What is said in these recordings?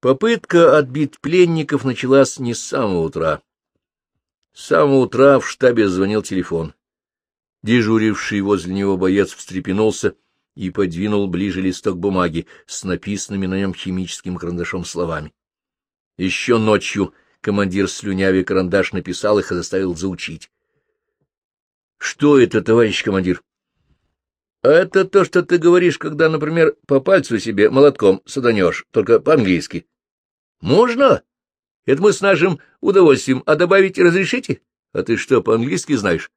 Попытка отбить пленников началась не с самого утра. С самого утра в штабе звонил телефон. Дежуривший возле него боец встрепенулся и подвинул ближе листок бумаги с написанными на нем химическим карандашом словами. Еще ночью командир слюняви карандаш написал их и заставил заучить. — Что это, товарищ командир? — это то, что ты говоришь, когда, например, по пальцу себе молотком саданешь, только по-английски. — Можно? Это мы с нашим удовольствием. А добавить разрешите? А ты что, по-английски знаешь?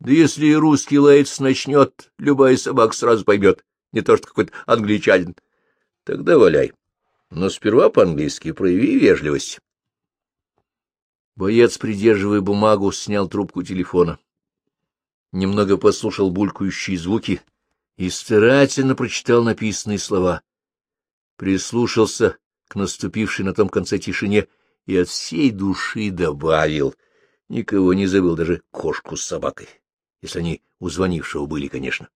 Да если русский лаец начнет, любая собака сразу поймет, не то что какой-то англичанин. Тогда валяй. Но сперва по-английски прояви вежливость. Боец, придерживая бумагу, снял трубку телефона. Немного послушал булькающие звуки и старательно прочитал написанные слова. Прислушался к наступившей на том конце тишине и от всей души добавил. Никого не забыл, даже кошку с собакой, если они у звонившего были, конечно.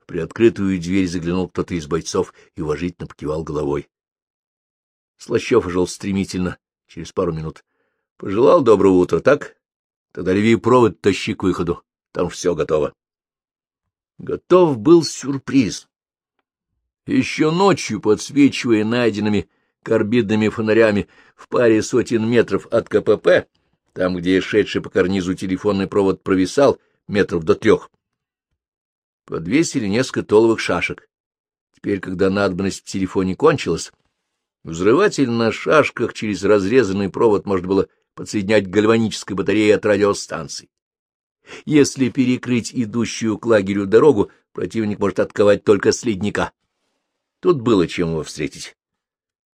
В приоткрытую дверь заглянул кто-то из бойцов и уважительно покивал головой. Слащев жил стремительно, через пару минут. Пожелал доброго утра, так? Тогда реви провод, тащи к выходу, там все готово. Готов был сюрприз. Еще ночью, подсвечивая найденными карбидными фонарями в паре сотен метров от КПП, там, где шедший по карнизу телефонный провод провисал метров до трех, подвесили несколько толовых шашек. Теперь, когда надобность в телефоне кончилась, взрыватель на шашках через разрезанный провод можно было подсоединять к гальванической батарее от радиостанции. Если перекрыть идущую к лагерю дорогу, противник может отковать только с ледника. Тут было чем его встретить.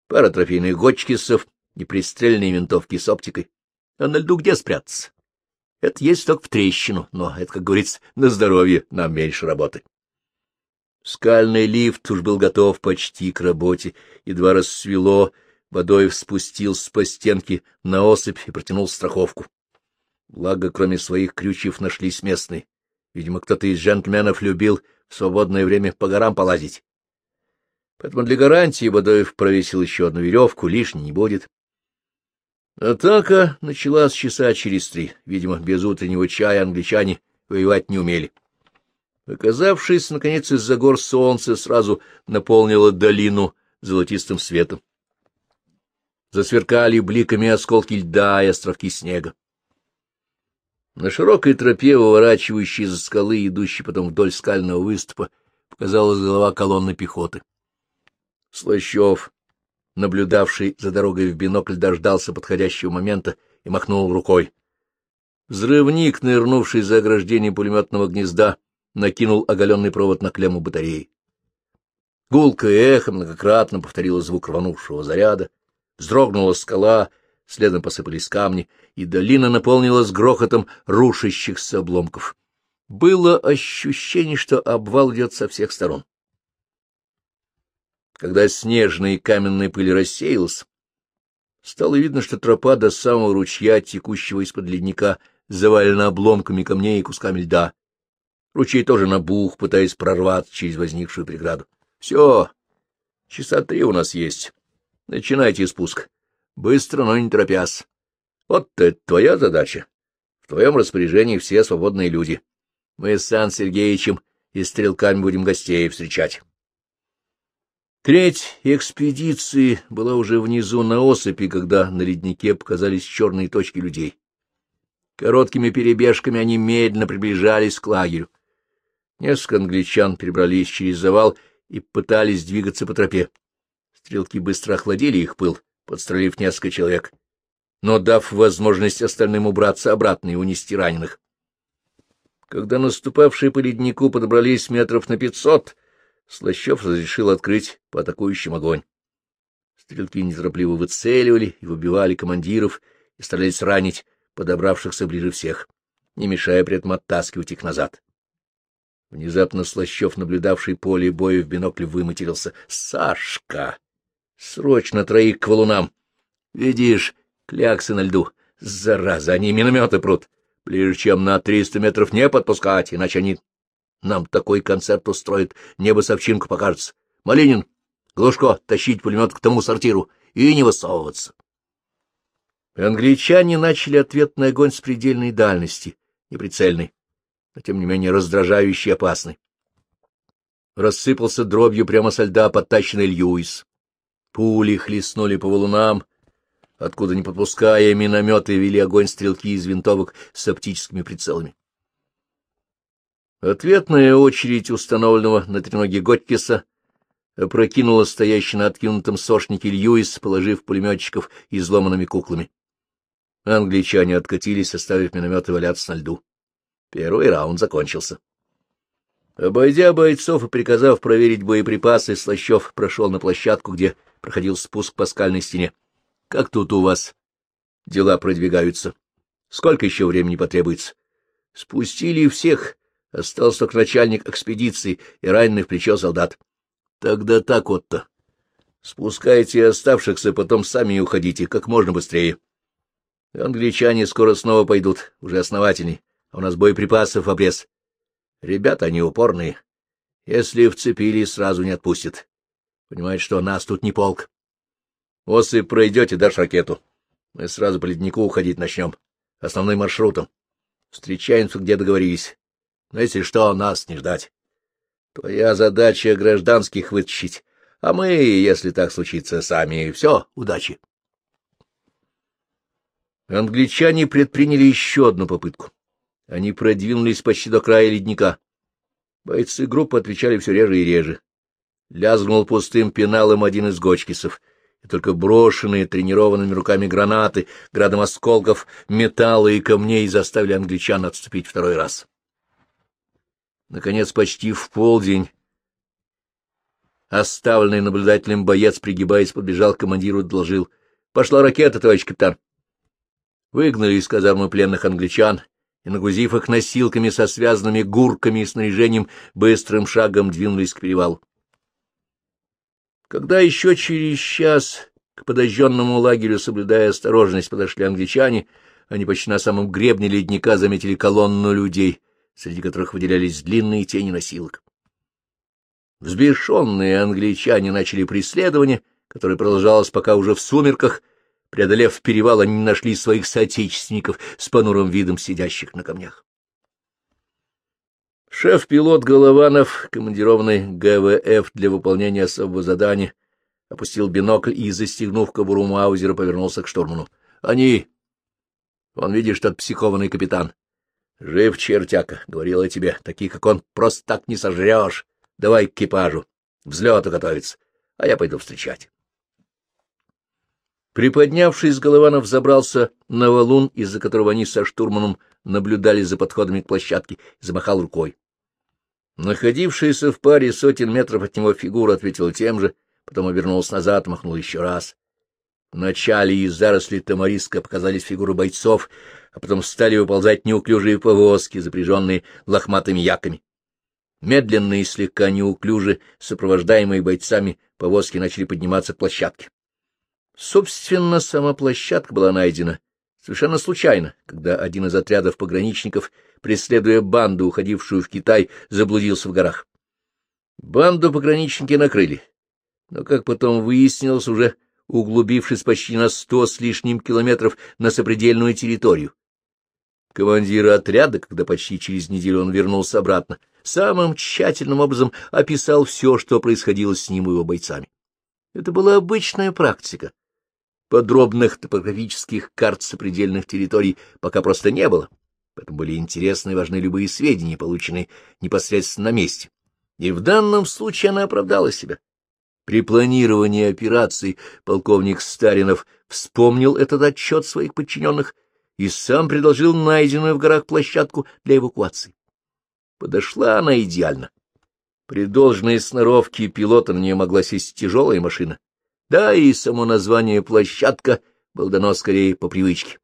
Пара трофейных гочкисов пристрельные винтовки с оптикой. А на льду где спрятаться? Это есть только в трещину, но это, как говорится, на здоровье, нам меньше работы. Скальный лифт уж был готов почти к работе, едва рассвело, водой спустился по стенке на осыпь и протянул страховку. Благо, кроме своих крючев, нашлись местные. Видимо, кто-то из джентльменов любил в свободное время по горам полазить. Поэтому для гарантии Бадоев провесил еще одну веревку, лишней не будет. Атака началась часа через три. Видимо, без утреннего чая англичане воевать не умели. Оказавшись, наконец, из-за гор солнце сразу наполнило долину золотистым светом. Засверкали бликами осколки льда и островки снега. На широкой тропе, выворачивающей из скалы, идущей потом вдоль скального выступа, показалась голова колонны пехоты. Слащев, наблюдавший за дорогой в бинокль, дождался подходящего момента и махнул рукой. Взрывник, нырнувший за ограждение пулеметного гнезда, накинул оголенный провод на клемму батареи. Гулко и эхо многократно повторило звук рванувшего заряда, вздрогнула скала, следом посыпались камни, и долина наполнилась грохотом рушащихся обломков. Было ощущение, что обвал идет со всех сторон. Когда снежная и каменная пыль рассеялась, стало видно, что тропа до самого ручья, текущего из-под ледника, завалена обломками камней и кусками льда. Ручей тоже набух, пытаясь прорваться через возникшую преграду. — Все, часа три у нас есть. Начинайте спуск. Быстро, но не торопясь. Вот это твоя задача. В твоем распоряжении все свободные люди. Мы с Сан Сергеевичем и стрелками будем гостей встречать. Треть экспедиции была уже внизу на осыпи, когда на леднике показались черные точки людей. Короткими перебежками они медленно приближались к лагерю. Несколько англичан перебрались через завал и пытались двигаться по тропе. Стрелки быстро охладили их пыл, подстрелив несколько человек, но дав возможность остальным убраться обратно и унести раненых. Когда наступавшие по леднику подобрались метров на пятьсот, Слащев разрешил открыть по атакующим огонь. Стрелки неторопливо выцеливали и выбивали командиров и старались ранить подобравшихся ближе всех, не мешая при этом оттаскивать их назад. Внезапно Слащев, наблюдавший поле боя в бинокле, выматерился. — Сашка! Срочно троих к валунам! Видишь, кляксы на льду. Зараза, они минометы прут. Ближе, чем на триста метров не подпускать, иначе они нам такой концерт устроит, небо совчинку покажется. Малинин, Глушко, тащить пулемет к тому сортиру и не высовываться. Англичане начали ответный огонь с предельной дальности, неприцельный, но тем не менее раздражающий и опасный. Рассыпался дробью прямо со льда подтащенный Льюис. Пули хлестнули по валунам, откуда, не подпуская минометы, вели огонь стрелки из винтовок с оптическими прицелами. Ответная очередь установленного на треноге Готькиса опрокинула стоящий на откинутом сошнике Льюис, положив пулеметчиков изломанными куклами. Англичане откатились, оставив минометы валяться на льду. Первый раунд закончился. Обойдя бойцов и приказав проверить боеприпасы, Слащев прошел на площадку, где проходил спуск по скальной стене. — Как тут у вас? Дела продвигаются. Сколько еще времени потребуется? — Спустили всех. Остался только начальник экспедиции и раненый в плечо солдат. — Тогда так вот-то. Спускайте оставшихся, потом сами уходите, как можно быстрее. Англичане скоро снова пойдут, уже основательней, а у нас боеприпасов обрез. Ребята они упорные. Если вцепились, сразу не отпустят. Понимаете, что нас тут не полк. Осы пройдете, дашь ракету. Мы сразу по леднику уходить начнем. Основным маршрутом. Встречаемся, где договорились. Но если что, нас не ждать. Твоя задача гражданских вытащить, а мы, если так случится, сами. Все, удачи. Англичане предприняли еще одну попытку. Они продвинулись почти до края ледника. Бойцы группы отвечали все реже и реже. Лязгнул пустым пеналом один из гочкисов, и только брошенные тренированными руками гранаты, градом осколков, металла и камней заставили англичан отступить второй раз. Наконец, почти в полдень, оставленный наблюдателем боец, пригибаясь, подбежал к командиру и доложил. — Пошла ракета, товарищ капитан. Выгнали из казармы пленных англичан и, нагрузив их носилками со связанными гурками и снаряжением, быстрым шагом двинулись к перевалу. Когда еще через час к подожженному лагерю, соблюдая осторожность, подошли англичане, они почти на самом гребне ледника заметили колонну людей, среди которых выделялись длинные тени носилок. Взбешенные англичане начали преследование, которое продолжалось пока уже в сумерках — Преодолев перевал, они нашли своих соотечественников с понурым видом сидящих на камнях. Шеф-пилот Голованов, командированный ГВФ для выполнения особого задания, опустил бинокль и, застегнув кобуру Маузера, повернулся к штурману. — Они... Он, видишь, тот психованный капитан. — Жив чертяка, — говорил я тебе, — таких, как он, просто так не сожрешь. Давай к экипажу, взлету готовиться, а я пойду встречать. Приподнявшись, Голованов забрался на валун, из-за которого они со штурманом наблюдали за подходами к площадке, замахал рукой. Находившаяся в паре сотен метров от него фигура ответила тем же, потом обернулась назад, махнул еще раз. Вначале из зарослей тамариска показались фигуры бойцов, а потом стали выползать неуклюжие повозки, запряженные лохматыми яками. Медленно и слегка неуклюже, сопровождаемые бойцами, повозки начали подниматься к площадке. Собственно, сама площадка была найдена совершенно случайно, когда один из отрядов пограничников, преследуя банду, уходившую в Китай, заблудился в горах. Банду пограничники накрыли, но, как потом выяснилось, уже углубившись почти на сто с лишним километров на сопредельную территорию. Командир отряда, когда почти через неделю он вернулся обратно, самым тщательным образом описал все, что происходило с ним и его бойцами. Это была обычная практика Подробных топографических карт сопредельных территорий пока просто не было, поэтому были интересны и важны любые сведения, полученные непосредственно на месте. И в данном случае она оправдала себя. При планировании операции полковник Старинов вспомнил этот отчет своих подчиненных и сам предложил найденную в горах площадку для эвакуации. Подошла она идеально. При должной сноровке пилота на нее могла сесть тяжелая машина, да и само название «площадка» было дано скорее по привычке.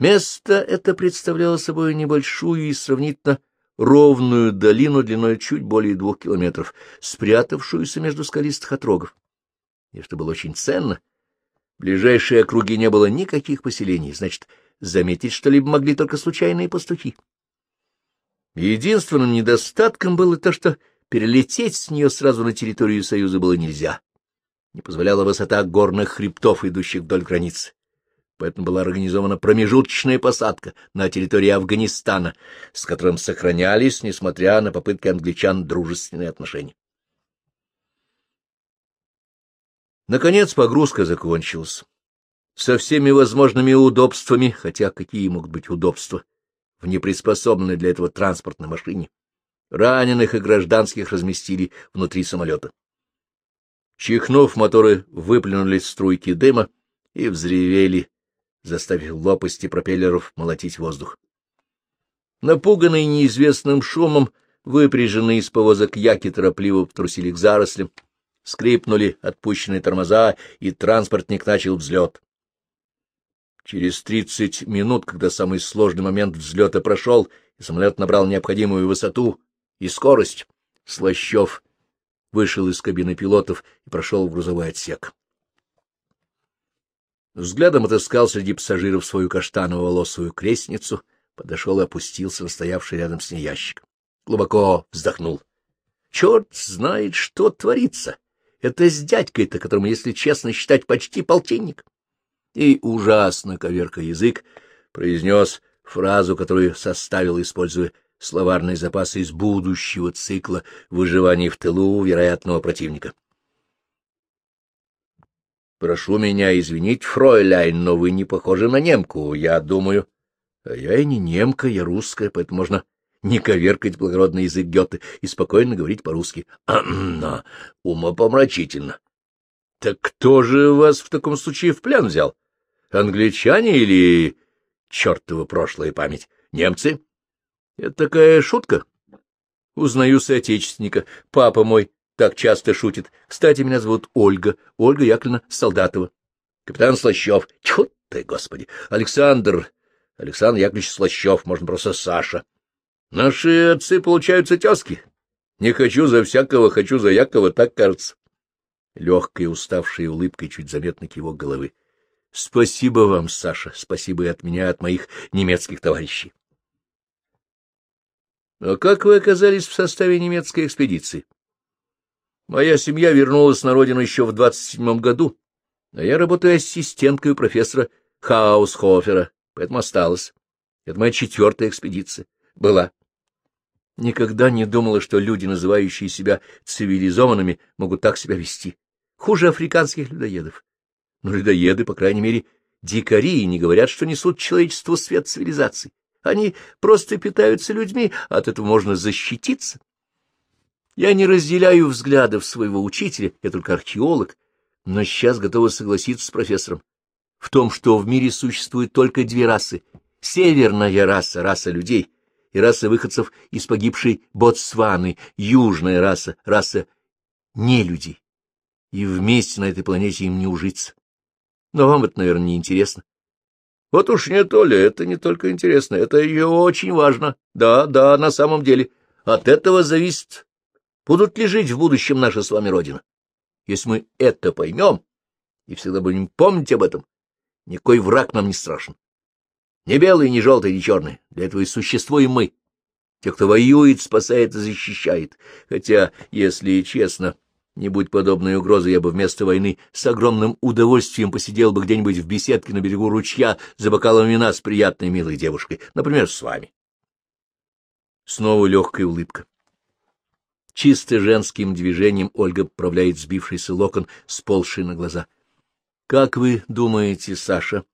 Место это представляло собой небольшую и сравнительно ровную долину длиной чуть более двух километров, спрятавшуюся между скалистых отрогов. И что было очень ценно, в ближайшие округи не было никаких поселений, значит, заметить что-либо могли только случайные пастухи. Единственным недостатком было то, что перелететь с нее сразу на территорию Союза было нельзя не позволяла высота горных хребтов, идущих вдоль границы. Поэтому была организована промежуточная посадка на территории Афганистана, с которым сохранялись, несмотря на попытки англичан, дружественные отношения. Наконец погрузка закончилась. Со всеми возможными удобствами, хотя какие могут быть удобства в неприспособленной для этого транспортной машине, раненых и гражданских разместили внутри самолета. Чихнув, моторы выплюнули струйки дыма и взревели, заставив лопасти пропеллеров молотить воздух. Напуганные неизвестным шумом, выпряженные из повозок яки торопливо потрусили к зарослям, скрипнули отпущенные тормоза, и транспортник начал взлет. Через тридцать минут, когда самый сложный момент взлета прошел, и самолет набрал необходимую высоту и скорость, Слащев вышел из кабины пилотов и прошел в грузовой отсек. Взглядом отыскал среди пассажиров свою каштаново-волосую крестницу, подошел и опустился на стоявший рядом с ней ящик. Глубоко вздохнул. Черт знает, что творится. Это с дядькой-то, которому, если честно считать, почти полтинник. И ужасно коверка язык произнес фразу, которую составил, используя словарные запасы из будущего цикла выживания в тылу вероятного противника. Прошу меня извинить, фройляйн, но вы не похожи на немку, я думаю. А я и не немка, я русская, поэтому можно не коверкать благородный язык Гёте и спокойно говорить по-русски. А, умопомрачительно. Так кто же вас в таком случае в плен взял? Англичане или... Чёртова прошлая память. Немцы? Это такая шутка. Узнаю соотечественника. Папа мой так часто шутит. Кстати, меня зовут Ольга. Ольга Яковлевна Солдатова. Капитан Слащев. Тьфу ты, господи. Александр. Александр Яковлевич Слащев. Можно просто Саша. Наши отцы получаются тезки. Не хочу за всякого, хочу за Якова, так кажется. Легкой уставшей улыбкой чуть заметно кивок головы. Спасибо вам, Саша, спасибо и от меня, от моих немецких товарищей. А как вы оказались в составе немецкой экспедиции? Моя семья вернулась на родину еще в двадцать седьмом году, а я работаю ассистенткой у профессора Хаусхофера, поэтому осталась. Это моя четвертая экспедиция. Была. Никогда не думала, что люди, называющие себя цивилизованными, могут так себя вести. Хуже африканских людоедов. Но людоеды, по крайней мере, дикари и не говорят, что несут человечеству свет цивилизации. Они просто питаются людьми, от этого можно защититься. Я не разделяю взглядов своего учителя, я только археолог, но сейчас готова согласиться с профессором в том, что в мире существует только две расы. Северная раса — раса людей, и раса выходцев из погибшей Ботсваны, южная раса — раса нелюдей. И вместе на этой планете им не ужиться. Но вам это, наверное, не интересно. Вот уж нет, Оля, это не только интересно, это ее очень важно. Да, да, на самом деле. От этого зависит, будут ли жить в будущем наша с вами Родина. Если мы это поймем и всегда будем помнить об этом, никакой враг нам не страшен. Ни белый, ни желтый, ни черный. Для этого и существуем мы. Те, кто воюет, спасает и защищает. Хотя, если честно, не будь подобной угрозы, я бы вместо войны с огромным удовольствием посидел бы где-нибудь в беседке на берегу ручья за бокалом вина с приятной милой девушкой, например, с вами. Снова легкая улыбка. Чисто женским движением Ольга поправляет сбившийся локон, сползший на глаза. — Как вы думаете, Саша?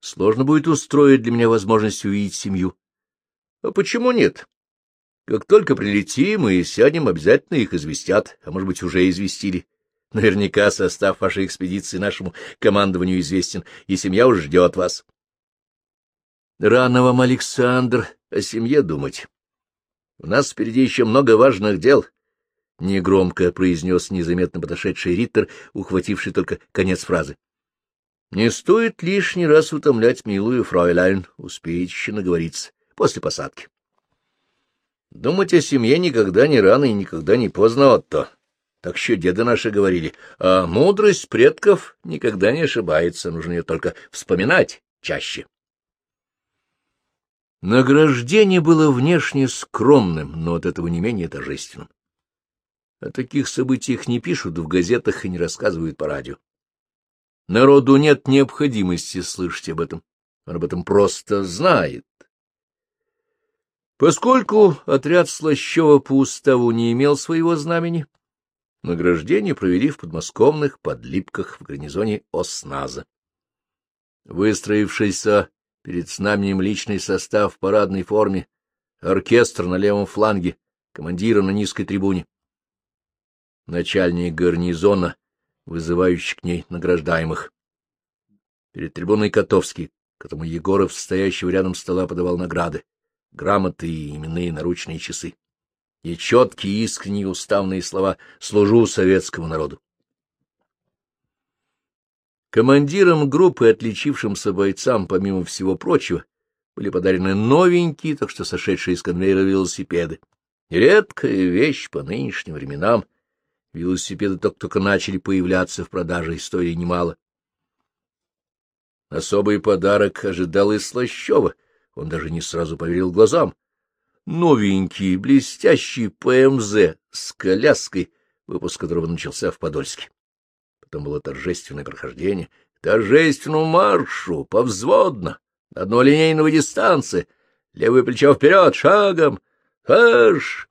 Сложно будет устроить для меня возможность увидеть семью. — А почему нет? Как только прилетим и сядем, обязательно их известят, а может быть, уже известили. Наверняка состав вашей экспедиции нашему командованию известен, и семья уже ждет вас. Рано вам, Александр, о семье думать. У нас впереди еще много важных дел, — негромко произнес незаметно подошедший Риттер, ухвативший только конец фразы. — Не стоит лишний раз утомлять милую фройляйн, успеете еще наговориться после посадки. Думать о семье никогда не рано и никогда не поздно, Отто. Так еще деды наши говорили, а мудрость предков никогда не ошибается, нужно ее только вспоминать чаще. Награждение было внешне скромным, но от этого не менее торжественным. О таких событиях не пишут в газетах и не рассказывают по радио. Народу нет необходимости слышать об этом. Он об этом просто знает. Поскольку отряд Слащева по уставу не имел своего знамени, награждение провели в подмосковных подлипках в гарнизоне Осназа. Выстроившийся перед знаменем личный состав в парадной форме, оркестр на левом фланге, командира на низкой трибуне. Начальник гарнизона, вызывающий к ней награждаемых. Перед трибуной Котовский, которому Егоров, стоящего рядом стола, подавал награды грамоты и именные наручные часы. И четкие, искренние уставные слова «служу советскому народу». Командирам группы, отличившимся бойцам, помимо всего прочего, были подарены новенькие, так что сошедшие из конвейера велосипеды. Редкая вещь по нынешним временам. Велосипеды только-только начали появляться в продаже и стоили немало. Особый подарок ожидал и Слащева — он даже не сразу поверил глазам. Новенький, блестящий ПМЗ с коляской, выпуск которого начался в Подольске. Потом было торжественное прохождение. Торжественному маршу, повзводно, однолинейного дистанции, левое плечо вперед, шагом, аж!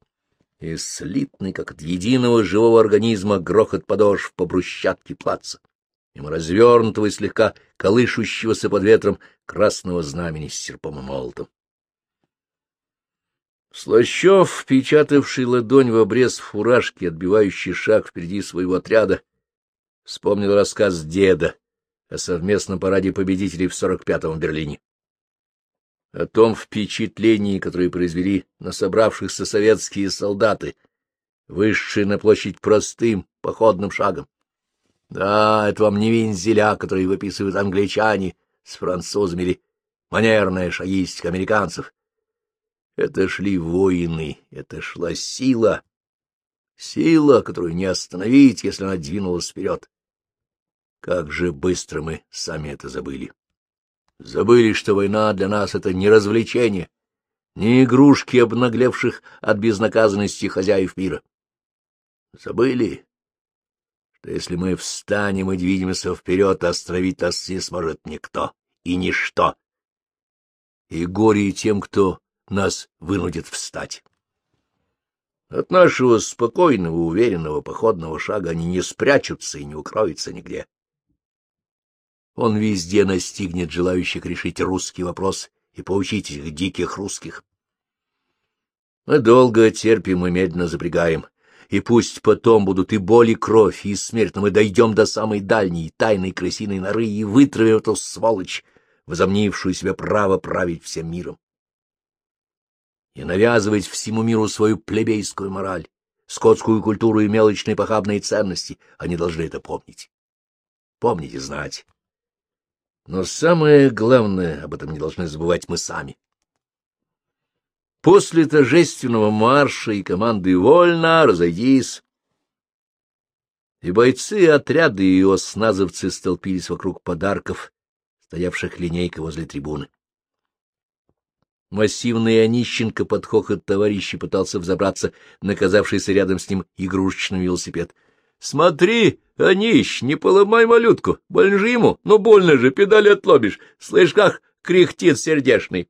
И слитный, как от единого живого организма, грохот подошв по брусчатке плаца мимо развернутого и слегка колышущегося под ветром красного знамени с серпом и молотом. Слащев, печатавший ладонь в обрез фуражки, отбивающий шаг впереди своего отряда, вспомнил рассказ деда о совместном параде победителей в 45-м Берлине. О том впечатлении, которое произвели на собравшихся советские солдаты, вышедшие на площадь простым походным шагом. Да, это вам не вензеля, которые выписывают англичане с французами или манерная шагистика американцев. Это шли воины, это шла сила, сила, которую не остановить, если она двинулась вперед. Как же быстро мы сами это забыли. Забыли, что война для нас — это не развлечение, не игрушки обнаглевших от безнаказанности хозяев мира. Забыли, что если мы встанем и двинемся вперед, остановить нас не сможет никто и ничто. И горе тем, кто нас вынудит встать. От нашего спокойного, уверенного походного шага они не спрячутся и не укроются нигде. Он везде настигнет желающих решить русский вопрос и поучить их диких русских. Мы долго терпим и медленно запрягаем, и пусть потом будут и боль, и кровь, и смерть, но мы дойдем до самой дальней тайной крысиной норы и вытравим эту сволочь, возомнившую себе право править всем миром. И навязывать всему миру свою плебейскую мораль, скотскую культуру и мелочные похабные ценности, они должны это помнить. Помнить и знать. Но самое главное, об этом не должны забывать мы сами. После торжественного марша и команды «Вольно! Разойдись!» И бойцы отряда и осназовцы столпились вокруг подарков, стоявших линейкой возле трибуны. Массивный Онищенко под хохот товарища пытался взобраться на оказавшийся рядом с ним игрушечный велосипед. — Смотри, Онищ, не поломай малютку, больно же ему, ну больно же, педали отлобишь, слышь, как кряхтит сердешный.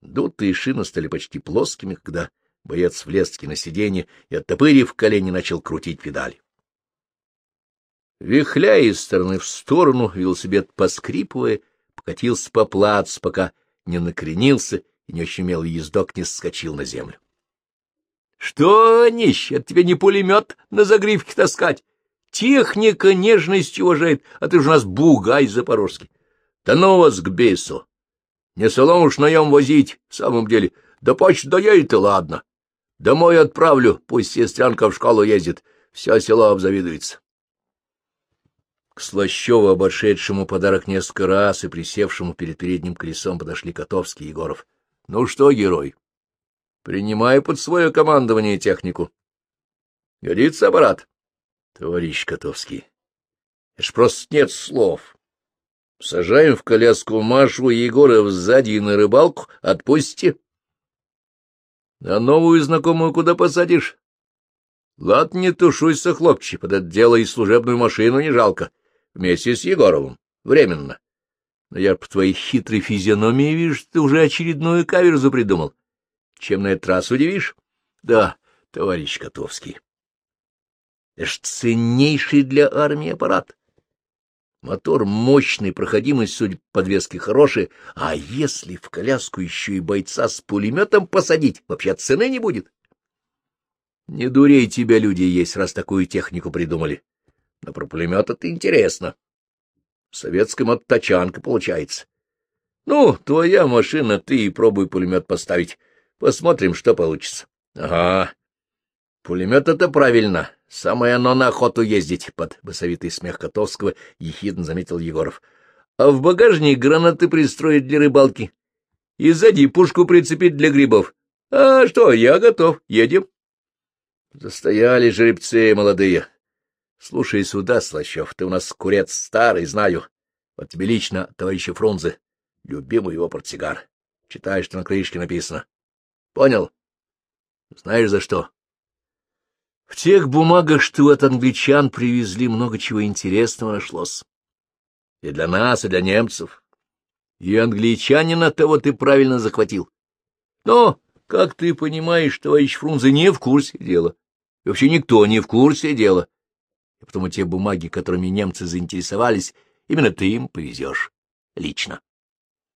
Дутые шины стали почти плоскими, когда боец влез на сиденье и, оттопырив колени, начал крутить педали. Вихляя из стороны в сторону, велосипед, поскрипывая, покатился по плац, пока не накренился и не очумел ездок не скочил на землю. — Что, нищ, от тебя не пулемет на загривке таскать? Техника нежность уважает, а ты же у нас бугай запорожский. Да ну вас к бесу! Не солому ж наем возить, в самом деле. Да почту доедет, и ладно. Домой отправлю, пусть сестрянка в школу ездит. Все село обзавидуется. К Слащеву, обошедшему подарок несколько раз и присевшему перед передним колесом, подошли Котовский и Егоров. — Ну что, герой, принимай под свое командование технику. — Годится аппарат? — Товарищ Котовский, это ж просто нет слов. Сажаем в коляску Машу и Егора сзади на рыбалку. Отпусти. А новую знакомую куда посадишь? — Ладно, не тушуйся, хлопче, под это дело и служебную машину не жалко. Вместе с Егоровым. Временно. Но я по твоей хитрой физиономии вижу, что ты уже очередную каверзу придумал. Чем на этот раз удивишь? Да, товарищ Котовский. Это ж ценнейший для армии аппарат. Мотор мощный, проходимость, судя по хорошая. А если в коляску еще и бойца с пулеметом посадить, вообще цены не будет. Не дурей тебя люди есть, раз такую технику придумали. Но про пулемет это интересно. В советском от тачанка получается. Ну, твоя машина, ты и пробуй пулемет поставить. Посмотрим, что получится. Ага. Пулемет — это правильно. Самое оно на охоту ездить, — под басовитый смех Котовского ехидно заметил Егоров. А в багажник гранаты пристроить для рыбалки. И сзади пушку прицепить для грибов. А что, я готов. Едем. Застояли жеребцы молодые. Слушай сюда, Слащев, ты у нас курец старый, знаю. Вот тебе лично, товарища Фрунзе, любимый его портсигар. Читаешь, что на крышке написано. Понял? Знаешь, за что? В тех бумагах, что от англичан привезли, много чего интересного нашлось. И для нас, и для немцев. И англичанина того ты правильно захватил. Но, как ты понимаешь, товарищ Фрунзе не в курсе дела. И вообще никто не в курсе дела. И потому те бумаги, которыми немцы заинтересовались, именно ты им повезешь лично.